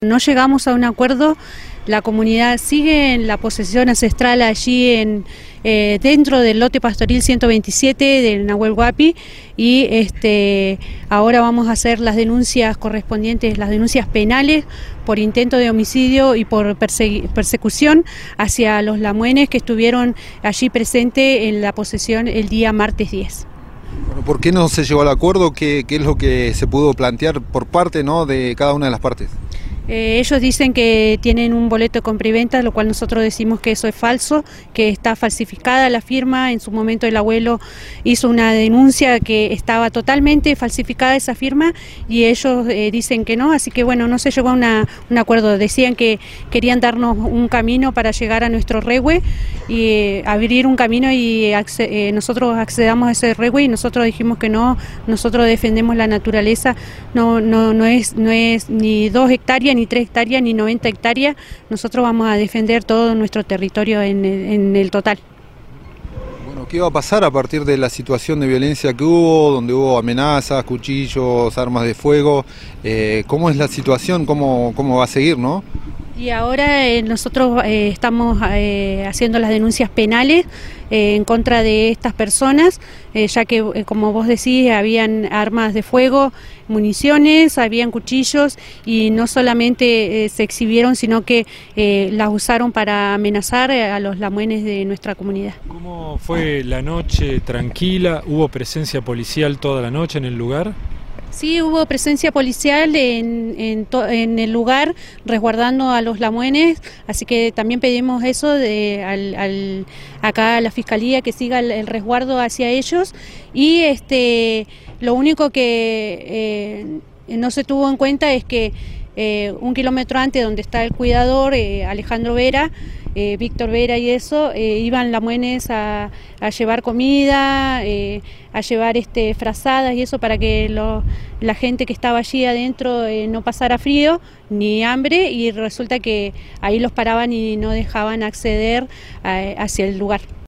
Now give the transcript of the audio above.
No llegamos a un acuerdo, la comunidad sigue en la posesión ancestral allí en, eh, dentro del lote pastoril 127 del Nahuel Huapi y este, ahora vamos a hacer las denuncias correspondientes, las denuncias penales por intento de homicidio y por persecución hacia los lamuenes que estuvieron allí presentes en la posesión el día martes 10. Bueno, ¿Por qué no se llegó al acuerdo? ¿Qué, ¿Qué, es lo que se pudo plantear por parte ¿no? de cada una de las partes? Eh, ellos dicen que tienen un boleto de compra y venta, lo cual nosotros decimos que eso es falso, que está falsificada la firma. En su momento el abuelo hizo una denuncia que estaba totalmente falsificada esa firma y ellos eh, dicen que no, así que bueno, no se llegó a un acuerdo. Decían que querían darnos un camino para llegar a nuestro regue y eh, abrir un camino y nosotros accedamos a ese regue y nosotros dijimos que no, nosotros defendemos la naturaleza, no, no, no, es, no es ni dos hectáreas ni 3 hectáreas ni 90 hectáreas, nosotros vamos a defender todo nuestro territorio en el, en el total. Bueno, ¿qué va a pasar a partir de la situación de violencia que hubo, donde hubo amenazas, cuchillos, armas de fuego? Eh, ¿Cómo es la situación? ¿Cómo, cómo va a seguir, no? Y ahora eh, nosotros eh, estamos haciendo las denuncias penales eh, en contra de estas personas, eh, ya que, eh, como vos decís, habían armas de fuego, municiones, habían cuchillos y no solamente se exhibieron, sino que las usaron para amenazar a los lamuenes de nuestra comunidad. ¿Cómo fue la noche tranquila? ¿Hubo presencia policial toda la noche en el lugar? Sí, hubo presencia policial en, en, el lugar resguardando a los lamuenes, así que también pedimos eso de, al, acá a la Fiscalía que siga el, resguardo hacia ellos. Y este, lo único que eh, no se tuvo en cuenta es que eh, un kilómetro antes donde está el cuidador, eh, Alejandro Vera, Víctor Vera y eso, iban lamuenes a, a llevar comida, a llevar este, frazadas y eso para que lo, la gente que estaba allí adentro no pasara frío ni hambre y resulta que ahí los paraban y no dejaban acceder a, hacia el lugar.